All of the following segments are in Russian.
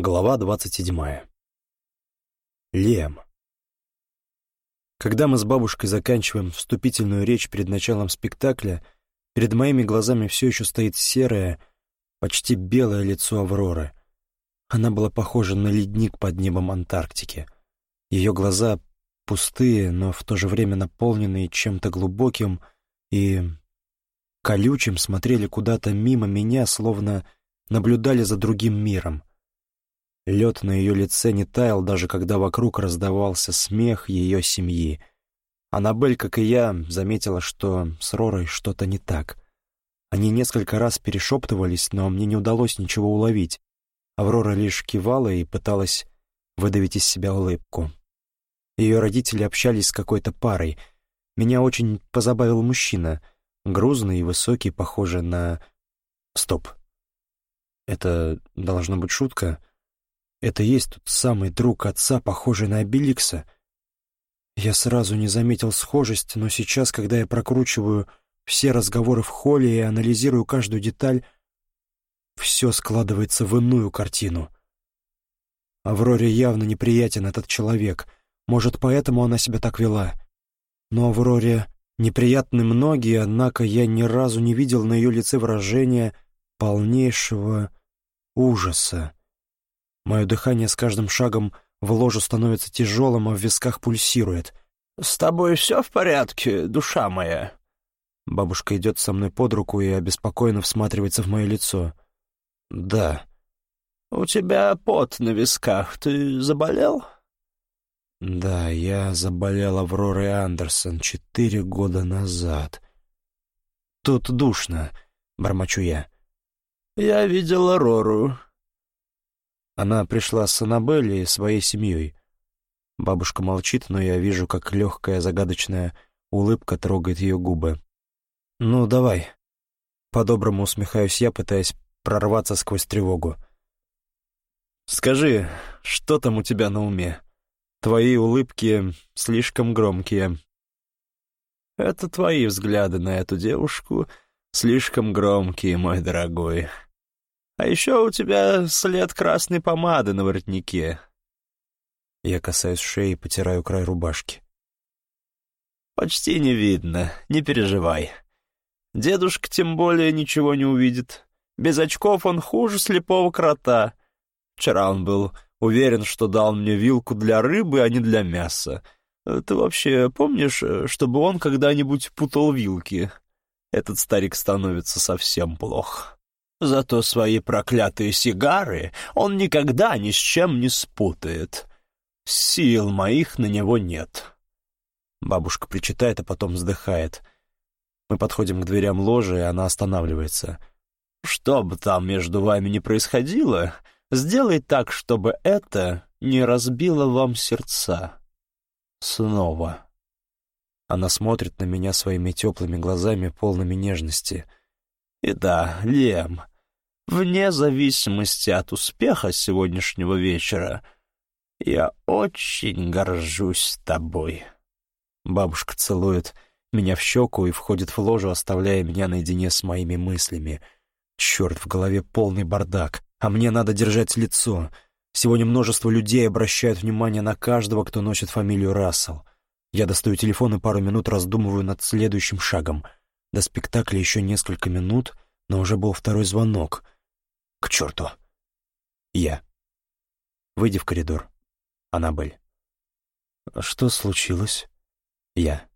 Глава двадцать седьмая. Лем. Когда мы с бабушкой заканчиваем вступительную речь перед началом спектакля, перед моими глазами все еще стоит серое, почти белое лицо Авроры. Она была похожа на ледник под небом Антарктики. Ее глаза пустые, но в то же время наполненные чем-то глубоким и колючим, смотрели куда-то мимо меня, словно наблюдали за другим миром — Лед на ее лице не таял, даже когда вокруг раздавался смех ее семьи. Аннабель, как и я, заметила, что с Ророй что-то не так. Они несколько раз перешептывались, но мне не удалось ничего уловить. Аврора лишь кивала и пыталась выдавить из себя улыбку. Ее родители общались с какой-то парой. Меня очень позабавил мужчина, грузный и высокий, похожий на... Стоп. Это должна быть шутка? Это есть тот самый друг отца, похожий на Обеликса. Я сразу не заметил схожесть, но сейчас, когда я прокручиваю все разговоры в холле и анализирую каждую деталь, все складывается в иную картину. Авроре явно неприятен этот человек. Может, поэтому она себя так вела. Но Авроре неприятны многие, однако я ни разу не видел на ее лице выражения полнейшего ужаса. Мое дыхание с каждым шагом в ложу становится тяжелым, а в висках пульсирует. «С тобой все в порядке, душа моя?» Бабушка идет со мной под руку и обеспокоенно всматривается в мое лицо. «Да». «У тебя пот на висках. Ты заболел?» «Да, я заболел Авророй Андерсон четыре года назад. Тут душно», — бормочу я. «Я видел Аврору. Она пришла с Аннабель и своей семьей. Бабушка молчит, но я вижу, как легкая загадочная улыбка трогает ее губы. «Ну, давай». По-доброму усмехаюсь я, пытаясь прорваться сквозь тревогу. «Скажи, что там у тебя на уме? Твои улыбки слишком громкие». «Это твои взгляды на эту девушку слишком громкие, мой дорогой», а еще у тебя след красной помады на воротнике. Я касаюсь шеи и потираю край рубашки. Почти не видно, не переживай. Дедушка тем более ничего не увидит. Без очков он хуже слепого крота. Вчера он был уверен, что дал мне вилку для рыбы, а не для мяса. Ты вообще помнишь, чтобы он когда-нибудь путал вилки? Этот старик становится совсем плохо. Зато свои проклятые сигары он никогда ни с чем не спутает. Сил моих на него нет. Бабушка причитает, а потом вздыхает. Мы подходим к дверям ложи, и она останавливается. «Что бы там между вами ни происходило, сделай так, чтобы это не разбило вам сердца. Снова». Она смотрит на меня своими теплыми глазами, полными нежности — и да, Лем, вне зависимости от успеха сегодняшнего вечера, я очень горжусь тобой. Бабушка целует меня в щеку и входит в ложу, оставляя меня наедине с моими мыслями. Черт, в голове полный бардак, а мне надо держать лицо. Сегодня множество людей обращают внимание на каждого, кто носит фамилию Рассел. Я достаю телефон и пару минут раздумываю над следующим шагом — до спектакля еще несколько минут, но уже был второй звонок. К черту. Я. Выйди в коридор. Аннабель. Что случилось? Я.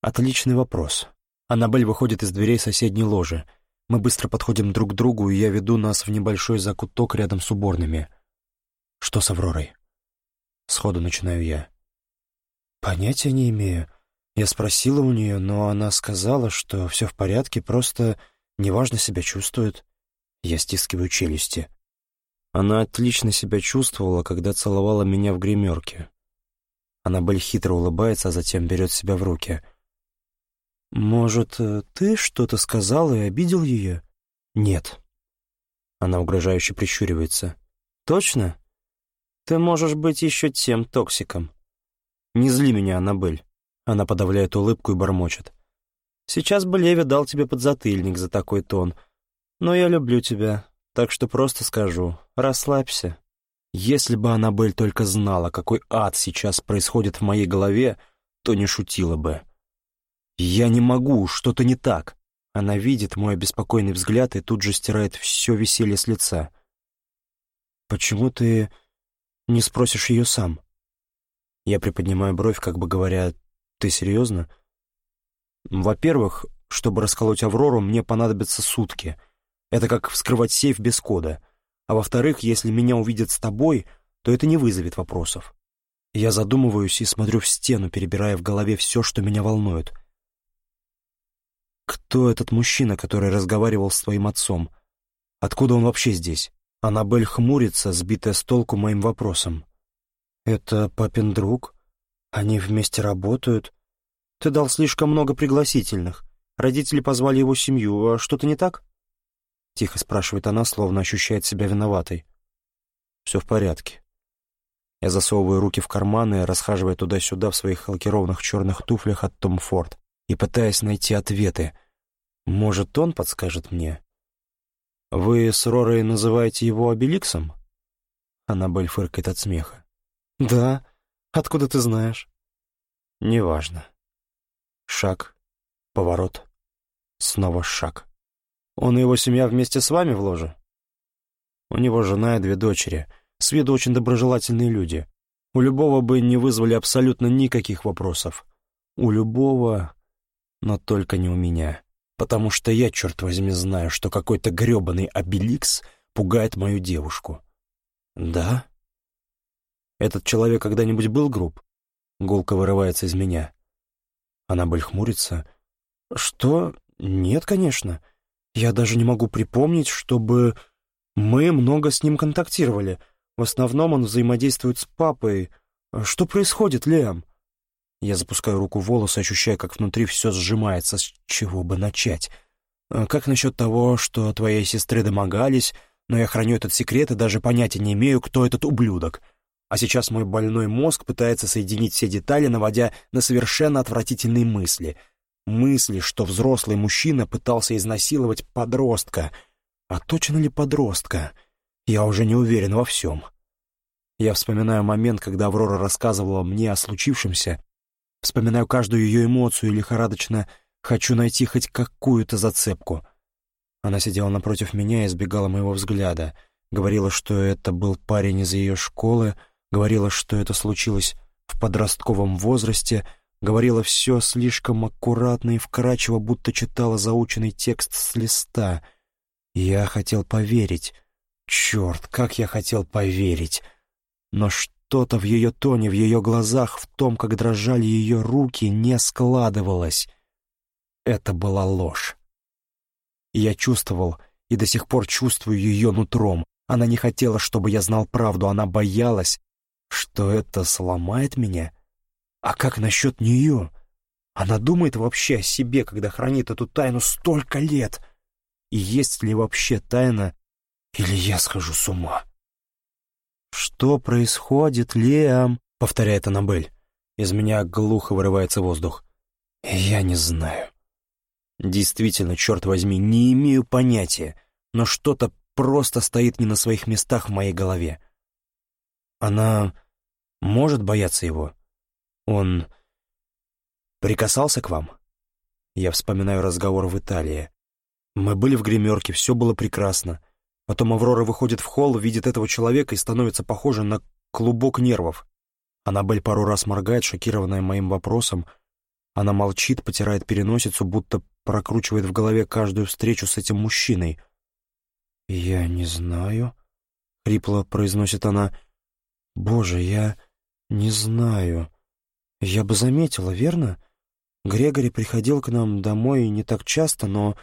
Отличный вопрос. Аннабель выходит из дверей соседней ложи. Мы быстро подходим друг к другу, и я веду нас в небольшой закуток рядом с уборными. Что с Авророй? Сходу начинаю я. Понятия не имею. Я спросила у нее, но она сказала, что все в порядке, просто неважно себя чувствует. Я стискиваю челюсти. Она отлично себя чувствовала, когда целовала меня в гримерке. Аннабель хитро улыбается, а затем берет себя в руки. «Может, ты что-то сказал и обидел ее?» «Нет». Она угрожающе прищуривается. «Точно? Ты можешь быть еще тем токсиком. Не зли меня, Аннабель. Она подавляет улыбку и бормочет. «Сейчас бы Леви дал тебе подзатыльник за такой тон. Но я люблю тебя, так что просто скажу, расслабься, Если бы Аннабель только знала, какой ад сейчас происходит в моей голове, то не шутила бы. «Я не могу, что-то не так». Она видит мой обеспокоенный взгляд и тут же стирает все веселье с лица. «Почему ты не спросишь ее сам?» Я приподнимаю бровь, как бы говоря, «Ты серьезно?» «Во-первых, чтобы расколоть Аврору, мне понадобятся сутки. Это как вскрывать сейф без кода. А во-вторых, если меня увидят с тобой, то это не вызовет вопросов. Я задумываюсь и смотрю в стену, перебирая в голове все, что меня волнует. Кто этот мужчина, который разговаривал с твоим отцом? Откуда он вообще здесь? Аннабель хмурится, сбитая с толку моим вопросом. «Это папин друг? Они вместе работают? Ты дал слишком много пригласительных. Родители позвали его семью. А что-то не так?» Тихо спрашивает она, словно ощущает себя виноватой. «Все в порядке». Я засовываю руки в карманы, расхаживая туда-сюда в своих лакированных черных туфлях от Том Форд и пытаясь найти ответы. Может, он подскажет мне? «Вы с Ророй называете его Обеликсом?» Аннабель фыркает от смеха. «Да. Откуда ты знаешь?» «Неважно. Шаг, поворот, снова шаг. Он и его семья вместе с вами в ложе?» «У него жена и две дочери, с виду очень доброжелательные люди. У любого бы не вызвали абсолютно никаких вопросов. У любого, но только не у меня» потому что я, черт возьми, знаю, что какой-то гребаный обеликс пугает мою девушку. Да? Этот человек когда-нибудь был груб? Гулка вырывается из меня. Аннабель хмурится. Что? Нет, конечно. Я даже не могу припомнить, чтобы мы много с ним контактировали. В основном он взаимодействует с папой. Что происходит, Лиам? Я запускаю руку в волосы, ощущая, как внутри все сжимается. С чего бы начать? Как насчет того, что твоей сестры домогались, но я храню этот секрет и даже понятия не имею, кто этот ублюдок? А сейчас мой больной мозг пытается соединить все детали, наводя на совершенно отвратительные мысли. Мысли, что взрослый мужчина пытался изнасиловать подростка. А точно ли подростка? Я уже не уверен во всем. Я вспоминаю момент, когда Аврора рассказывала мне о случившемся, Вспоминаю каждую ее эмоцию и лихорадочно хочу найти хоть какую-то зацепку. Она сидела напротив меня и избегала моего взгляда. Говорила, что это был парень из ее школы, говорила, что это случилось в подростковом возрасте, говорила все слишком аккуратно и вкрадчиво, будто читала заученный текст с листа. Я хотел поверить. Черт, как я хотел поверить! Но что? Что-то в ее тоне, в ее глазах, в том, как дрожали ее руки, не складывалось. Это была ложь. я чувствовал и до сих пор чувствую ее нутром. Она не хотела, чтобы я знал правду, она боялась, что это сломает меня. А как насчет нее? Она думает вообще о себе, когда хранит эту тайну столько лет. И есть ли вообще тайна, или я схожу с ума? «Что происходит, Лиам?» — повторяет Аннабель. Из меня глухо вырывается воздух. «Я не знаю». Действительно, черт возьми, не имею понятия, но что-то просто стоит не на своих местах в моей голове. Она может бояться его? Он прикасался к вам? Я вспоминаю разговор в Италии. Мы были в гримерке, все было прекрасно. Потом Аврора выходит в холл, видит этого человека и становится похожа на клубок нервов. Аннабель пару раз моргает, шокированная моим вопросом. Она молчит, потирает переносицу, будто прокручивает в голове каждую встречу с этим мужчиной. «Я не знаю», — хрипло произносит она. «Боже, я не знаю. Я бы заметила, верно? Грегори приходил к нам домой не так часто, но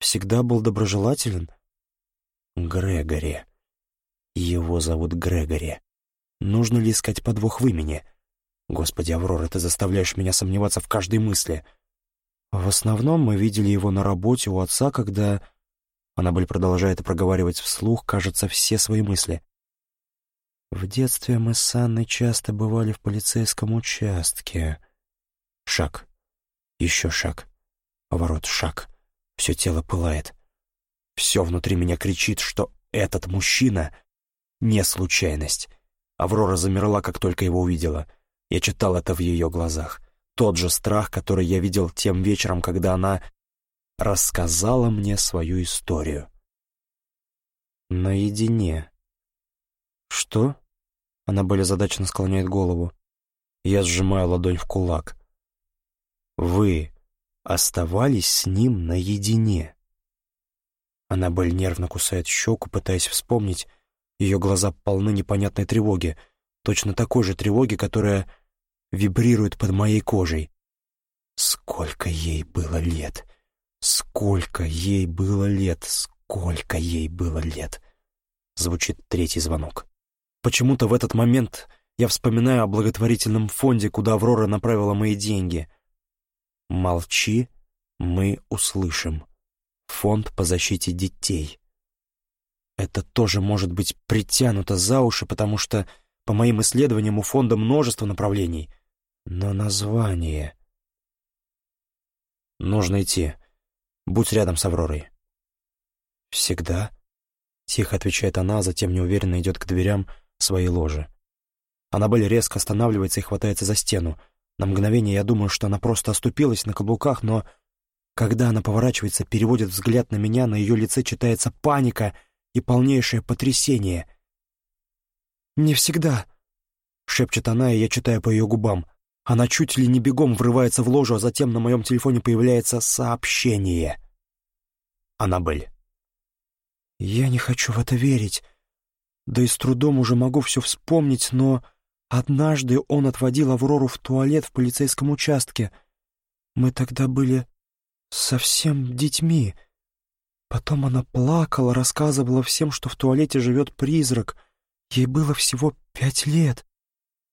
всегда был доброжелателен». Грегори. Его зовут Грегори. Нужно ли искать подвох в имени? Господи, Аврора, ты заставляешь меня сомневаться в каждой мысли. В основном мы видели его на работе у отца, когда... Аннабель продолжает проговаривать вслух, кажется, все свои мысли. В детстве мы с Анной часто бывали в полицейском участке. Шаг. Еще шаг. Поворот, шаг. Все тело пылает. Все внутри меня кричит, что этот мужчина не случайность. Аврора замерла, как только его увидела. Я читал это в ее глазах. Тот же страх, который я видел тем вечером, когда она рассказала мне свою историю. Наедине. Что? Она более задачно склоняет голову. Я сжимаю ладонь в кулак. Вы оставались с ним наедине. Аннабель нервно кусает щеку, пытаясь вспомнить. Ее глаза полны непонятной тревоги, точно такой же тревоги, которая вибрирует под моей кожей. Сколько ей было лет! Сколько ей было лет! Сколько ей было лет! Звучит третий звонок. Почему-то в этот момент я вспоминаю о благотворительном фонде, куда Аврора направила мои деньги. «Молчи, мы услышим». Фонд по защите детей. Это тоже может быть притянуто за уши, потому что, по моим исследованиям, у фонда множество направлений. Но название... Нужно идти. Будь рядом с Авророй. «Всегда?» — тихо отвечает она, а затем неуверенно идет к дверям своей ложи. Аннабель резко останавливается и хватается за стену. На мгновение я думаю, что она просто оступилась на каблуках, но когда она поворачивается, переводит взгляд на меня, на ее лице читается паника и полнейшее потрясение. «Не всегда», — шепчет она, и я читаю по ее губам. Она чуть ли не бегом врывается в ложу, а затем на моем телефоне появляется сообщение. Аннабель. «Я не хочу в это верить. Да и с трудом уже могу все вспомнить, но однажды он отводил Аврору в туалет в полицейском участке. Мы тогда были совсем детьми. Потом она плакала, рассказывала всем, что в туалете живет призрак. Ей было всего пять лет.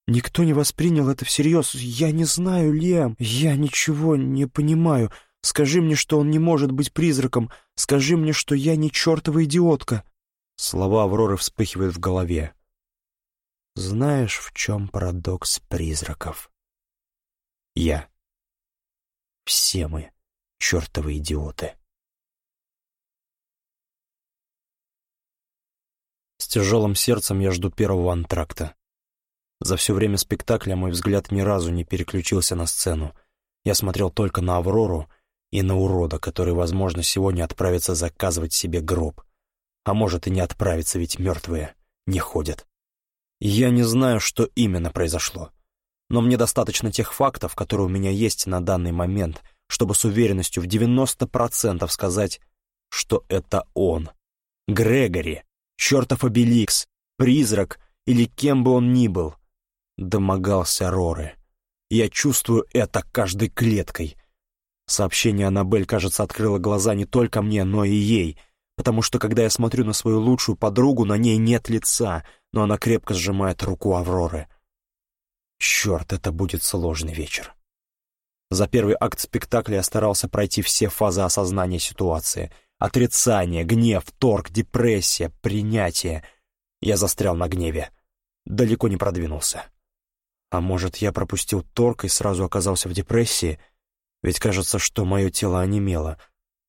Никто не воспринял это всерьез. Я не знаю, Лем, я ничего не понимаю. Скажи мне, что он не может быть призраком. Скажи мне, что я не чертова идиотка. Слова Авроры вспыхивают в голове. Знаешь, в чем парадокс призраков? Я. Все мы чертовы идиоты. С тяжелым сердцем я жду первого антракта. За все время спектакля мой взгляд ни разу не переключился на сцену. Я смотрел только на Аврору и на урода, который, возможно, сегодня отправится заказывать себе гроб. А может и не отправится, ведь мертвые не ходят. Я не знаю, что именно произошло. Но мне достаточно тех фактов, которые у меня есть на данный момент — чтобы с уверенностью в 90% сказать, что это он. Грегори, чертов обеликс, призрак или кем бы он ни был, домогался Роры. Я чувствую это каждой клеткой. Сообщение Аннабель, кажется, открыло глаза не только мне, но и ей, потому что, когда я смотрю на свою лучшую подругу, на ней нет лица, но она крепко сжимает руку Авроры. Черт, это будет сложный вечер. За первый акт спектакля я старался пройти все фазы осознания ситуации. Отрицание, гнев, торг, депрессия, принятие. Я застрял на гневе. Далеко не продвинулся. А может, я пропустил торг и сразу оказался в депрессии? Ведь кажется, что мое тело онемело.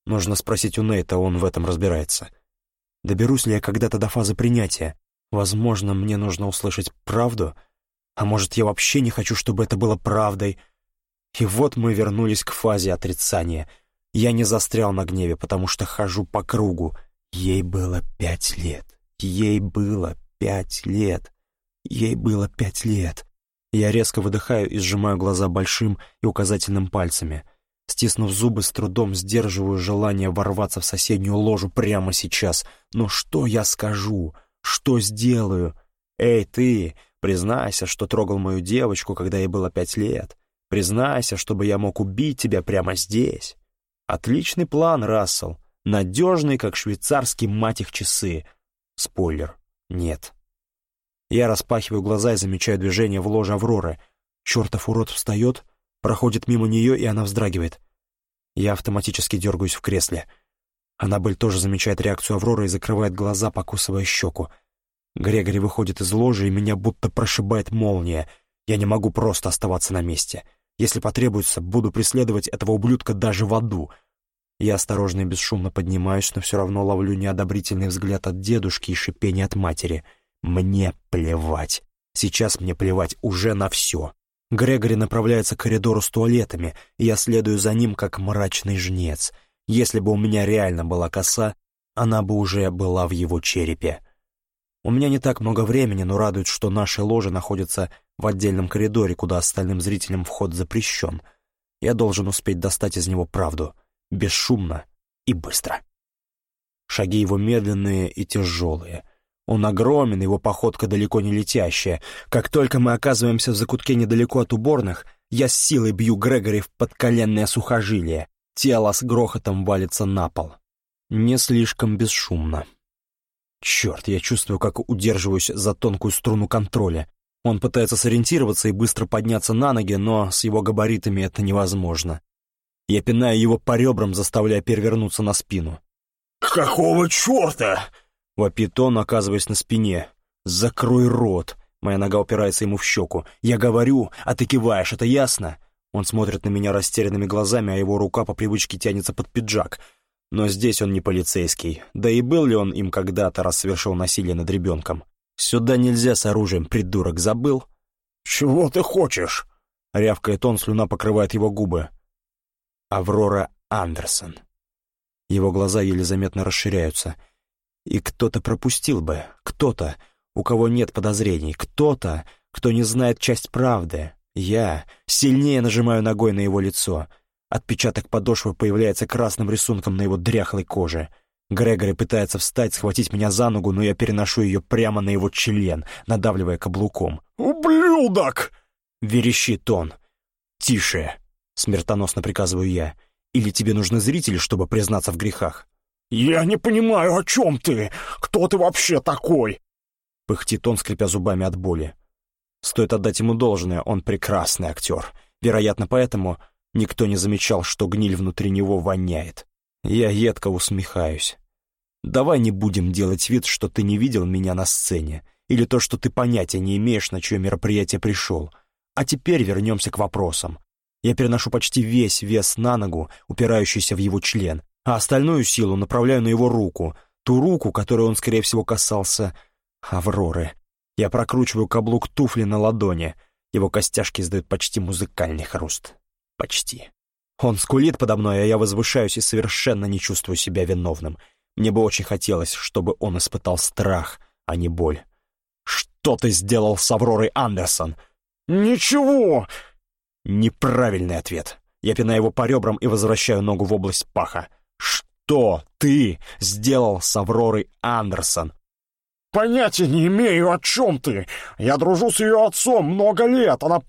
Нужно спросить у Нейта, он в этом разбирается. Доберусь ли я когда-то до фазы принятия? Возможно, мне нужно услышать правду? А может, я вообще не хочу, чтобы это было правдой — и вот мы вернулись к фазе отрицания. Я не застрял на гневе, потому что хожу по кругу. Ей было пять лет. Ей было пять лет. Ей было пять лет. Я резко выдыхаю и сжимаю глаза большим и указательным пальцами. Стиснув зубы, с трудом сдерживаю желание ворваться в соседнюю ложу прямо сейчас. Но что я скажу? Что сделаю? Эй, ты, признайся, что трогал мою девочку, когда ей было пять лет. Признайся, чтобы я мог убить тебя прямо здесь. Отличный план, Рассел. Надежный, как швейцарский мать их часы. Спойлер. Нет. Я распахиваю глаза и замечаю движение в ложе Авроры. Чертов урод встает, проходит мимо нее, и она вздрагивает. Я автоматически дергаюсь в кресле. Аннабель тоже замечает реакцию Авроры и закрывает глаза, покусывая щеку. Грегори выходит из ложи, и меня будто прошибает молния. Я не могу просто оставаться на месте. — если потребуется, буду преследовать этого ублюдка даже в аду. Я осторожно и бесшумно поднимаюсь, но все равно ловлю неодобрительный взгляд от дедушки и шипение от матери. Мне плевать. Сейчас мне плевать уже на все. Грегори направляется к коридору с туалетами, и я следую за ним, как мрачный жнец. Если бы у меня реально была коса, она бы уже была в его черепе. У меня не так много времени, но радует, что наши ложи находятся в отдельном коридоре, куда остальным зрителям вход запрещен. Я должен успеть достать из него правду, бесшумно и быстро. Шаги его медленные и тяжелые. Он огромен, его походка далеко не летящая. Как только мы оказываемся в закутке недалеко от уборных, я с силой бью Грегори в подколенное сухожилие. Тело с грохотом валится на пол. Не слишком бесшумно. Черт, я чувствую, как удерживаюсь за тонкую струну контроля. Он пытается сориентироваться и быстро подняться на ноги, но с его габаритами это невозможно. Я пинаю его по ребрам, заставляя перевернуться на спину. «Какого черта?» — вопит он, оказываясь на спине. «Закрой рот!» Моя нога упирается ему в щеку. «Я говорю, а ты киваешь, это ясно?» Он смотрит на меня растерянными глазами, а его рука по привычке тянется под пиджак. Но здесь он не полицейский. Да и был ли он им когда-то, раз совершил насилие над ребенком? Сюда нельзя с оружием, придурок, забыл? «Чего ты хочешь?» Рявкает он, слюна покрывает его губы. Аврора Андерсон. Его глаза еле заметно расширяются. И кто-то пропустил бы, кто-то, у кого нет подозрений, кто-то, кто не знает часть правды. Я сильнее нажимаю ногой на его лицо. Отпечаток подошвы появляется красным рисунком на его дряхлой коже. Грегори пытается встать, схватить меня за ногу, но я переношу ее прямо на его член, надавливая каблуком. «Ублюдок!» — верещит он. «Тише!» — смертоносно приказываю я. Или тебе нужны зрители, чтобы признаться в грехах?» «Я не понимаю, о чем ты? Кто ты вообще такой?» Пыхтит он, скрипя зубами от боли. Стоит отдать ему должное, он прекрасный актер. Вероятно, поэтому никто не замечал, что гниль внутри него воняет. Я едко усмехаюсь. «Давай не будем делать вид, что ты не видел меня на сцене, или то, что ты понятия не имеешь, на чье мероприятие пришел. А теперь вернемся к вопросам. Я переношу почти весь вес на ногу, упирающийся в его член, а остальную силу направляю на его руку, ту руку, которой он, скорее всего, касался Авроры. Я прокручиваю каблук туфли на ладони. Его костяшки издают почти музыкальный хруст. Почти. Он скулит подо мной, а я возвышаюсь и совершенно не чувствую себя виновным. Мне бы очень хотелось, чтобы он испытал страх, а не боль. «Что ты сделал с Авророй Андерсон?» «Ничего!» Неправильный ответ. Я пинаю его по ребрам и возвращаю ногу в область паха. Что ты сделал с Авророй Андерсон? Понятия не имею, о чем ты. Я дружу с ее отцом много лет. Она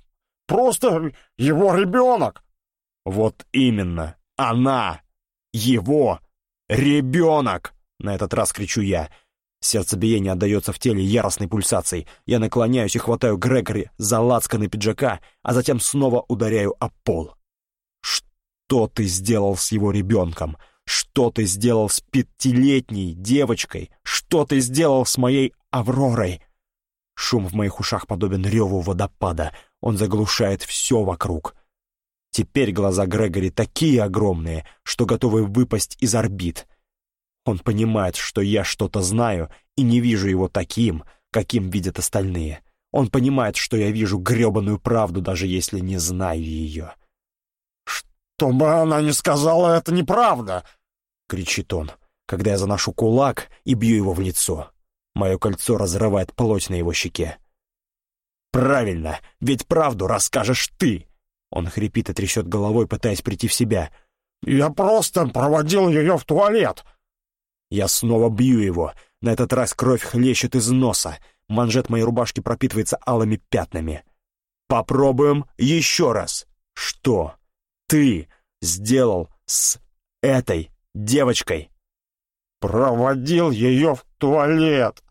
просто его ребенок. Вот именно. Она его ребенок. На этот раз кричу я. Сердцебиение отдается в теле яростной пульсацией. Я наклоняюсь и хватаю Грегори за лацканы пиджака, а затем снова ударяю о пол. Что ты сделал с его ребенком? Что ты сделал с пятилетней девочкой? Что ты сделал с моей Авророй? Шум в моих ушах подобен реву водопада. Он заглушает все вокруг. Теперь глаза Грегори такие огромные, что готовы выпасть из орбит — он понимает, что я что-то знаю и не вижу его таким, каким видят остальные. Он понимает, что я вижу гребаную правду, даже если не знаю ее. «Чтобы она не сказала, это неправда!» — кричит он, когда я заношу кулак и бью его в лицо. Мое кольцо разрывает плоть на его щеке. «Правильно, ведь правду расскажешь ты!» Он хрипит и трясет головой, пытаясь прийти в себя. «Я просто проводил ее в туалет!» Я снова бью его. На этот раз кровь хлещет из носа. Манжет моей рубашки пропитывается алыми пятнами. Попробуем еще раз. Что ты сделал с этой девочкой? Проводил ее в туалет.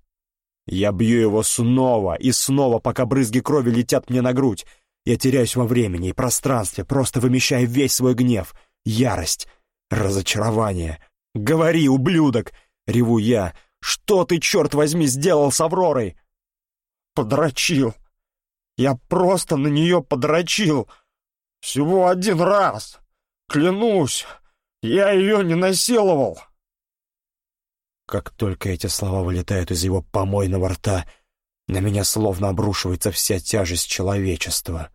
Я бью его снова и снова, пока брызги крови летят мне на грудь. Я теряюсь во времени и пространстве, просто вымещая весь свой гнев, ярость, разочарование, «Говори, ублюдок!» — реву я. «Что ты, черт возьми, сделал с Авророй?» «Подрочил. Я просто на нее подрочил. Всего один раз. Клянусь, я ее не насиловал». Как только эти слова вылетают из его помойного рта, На меня словно обрушивается вся тяжесть человечества.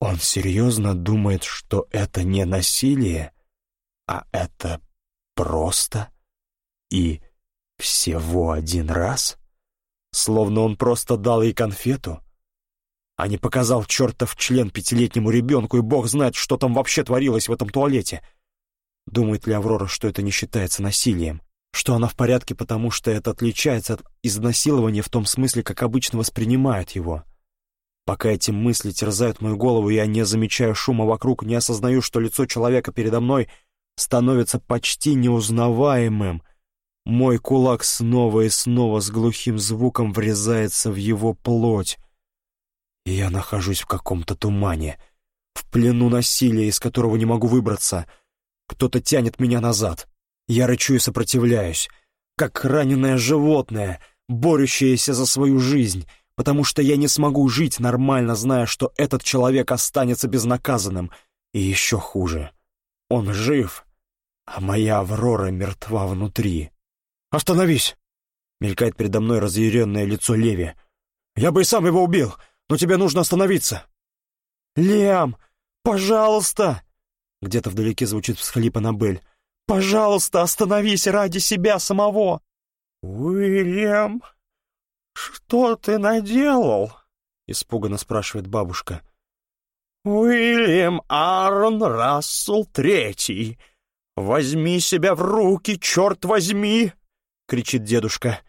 Он серьезно думает, что это не насилие, а это просто и всего один раз? Словно он просто дал ей конфету, а не показал чертов член пятилетнему ребенку, и бог знает, что там вообще творилось в этом туалете. Думает ли Аврора, что это не считается насилием? что она в порядке, потому что это отличается от изнасилования в том смысле, как обычно воспринимают его. Пока эти мысли терзают мою голову, я не замечаю шума вокруг, не осознаю, что лицо человека передо мной становится почти неузнаваемым. Мой кулак снова и снова с глухим звуком врезается в его плоть. И я нахожусь в каком-то тумане, в плену насилия, из которого не могу выбраться. Кто-то тянет меня назад. Я рычу и сопротивляюсь, как раненое животное, борющееся за свою жизнь, потому что я не смогу жить нормально, зная, что этот человек останется безнаказанным. И еще хуже. Он жив, а моя Аврора мертва внутри. «Остановись!» — мелькает передо мной разъяренное лицо Леви. «Я бы и сам его убил, но тебе нужно остановиться!» «Лиам, пожалуйста!» Где-то вдалеке звучит всхлип Аннабель. Пожалуйста, остановись ради себя самого!» «Уильям, что ты наделал?» — испуганно спрашивает бабушка. «Уильям Аарон Рассел Третий, возьми себя в руки, черт возьми!» — кричит дедушка.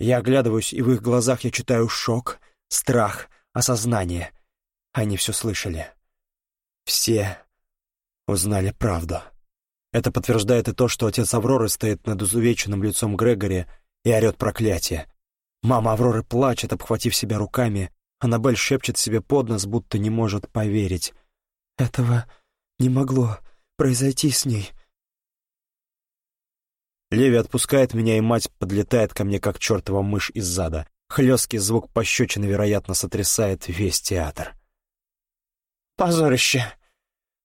Я оглядываюсь, и в их глазах я читаю шок, страх, осознание. Они все слышали. Все узнали правду. Это подтверждает и то, что отец Авроры стоит над изувеченным лицом Грегори и орет проклятие. Мама Авроры плачет, обхватив себя руками. Аннабель шепчет себе под нос, будто не может поверить. «Этого не могло произойти с ней». Леви отпускает меня, и мать подлетает ко мне, как чертова мышь из зада. Хлесткий звук пощечины, вероятно, сотрясает весь театр. «Позорище!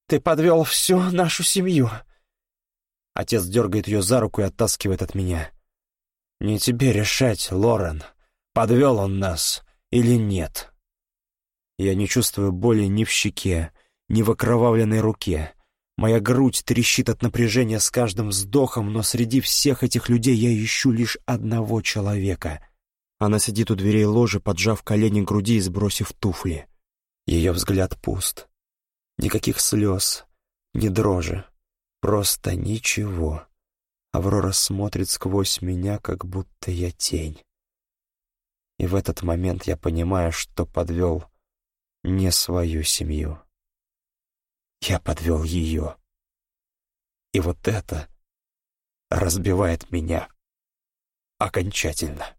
Ты подвел всю нашу семью!» Отец дергает ее за руку и оттаскивает от меня. «Не тебе решать, Лорен, подвел он нас или нет». Я не чувствую боли ни в щеке, ни в окровавленной руке. Моя грудь трещит от напряжения с каждым вздохом, но среди всех этих людей я ищу лишь одного человека. Она сидит у дверей ложи, поджав колени к груди и сбросив туфли. Ее взгляд пуст. Никаких слез, ни дрожи. Просто ничего. Аврора смотрит сквозь меня, как будто я тень. И в этот момент я понимаю, что подвел не свою семью. Я подвел ее. И вот это разбивает меня окончательно.